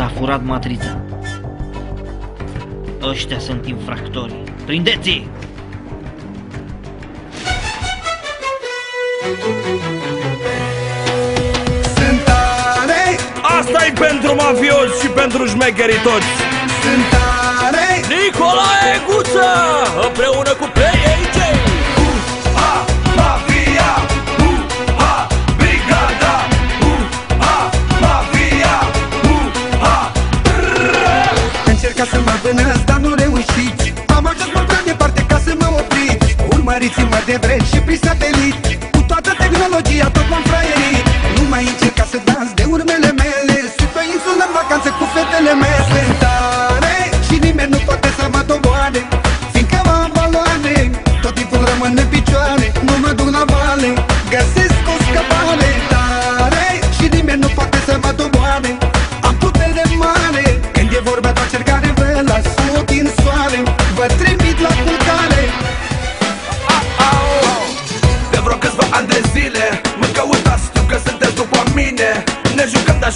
S-a furat matrița. Ăștia sunt infractorii. Prindeți-i! Sunt tare, asta e pentru mafioți și pentru șmecherii toți sunt tare Nicolae Guță Împreună cu Încerca să mă vânăți, dar nu reușiți. Am ajuns mult prea departe ca să mă opriți. Urmăriți-mă de vreți și prin satelit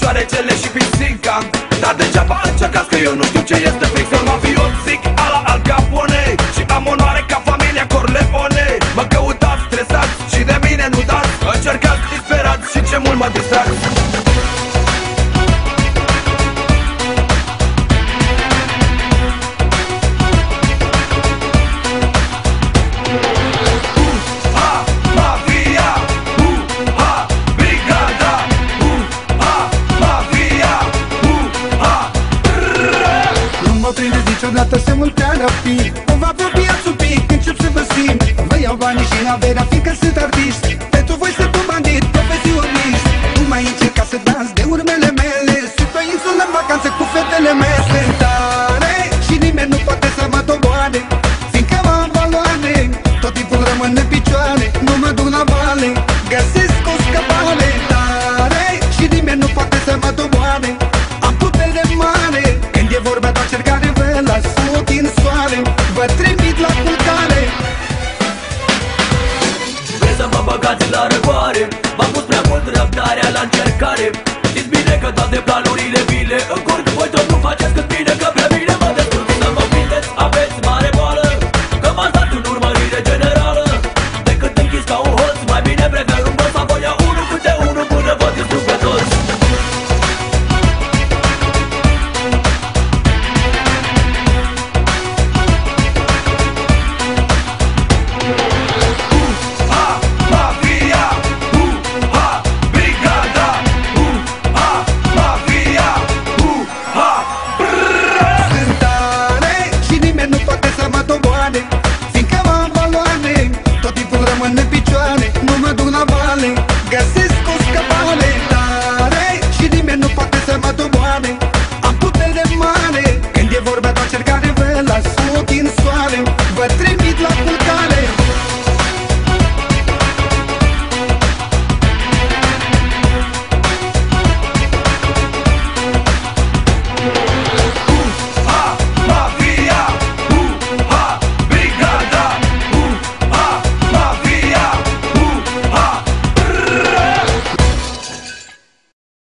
șoarecele și pisica Dar degeaba încercați că eu nu știu ce este fix Un mafiot zic ala Al Capone Și am onoare ca familia Corleone. Mă căutați stresați și de mine nu dați. Încercați disperați și ce mult mă distrați să mult prea rapid Mă va apropiați un pic, încep să vă simt. Vă iau banii și averea, fiindcă sunt artist V-am pus prea mult răbdarea la încercare. Știți bine că toate planurile vile În cort voi tot nu faceți cât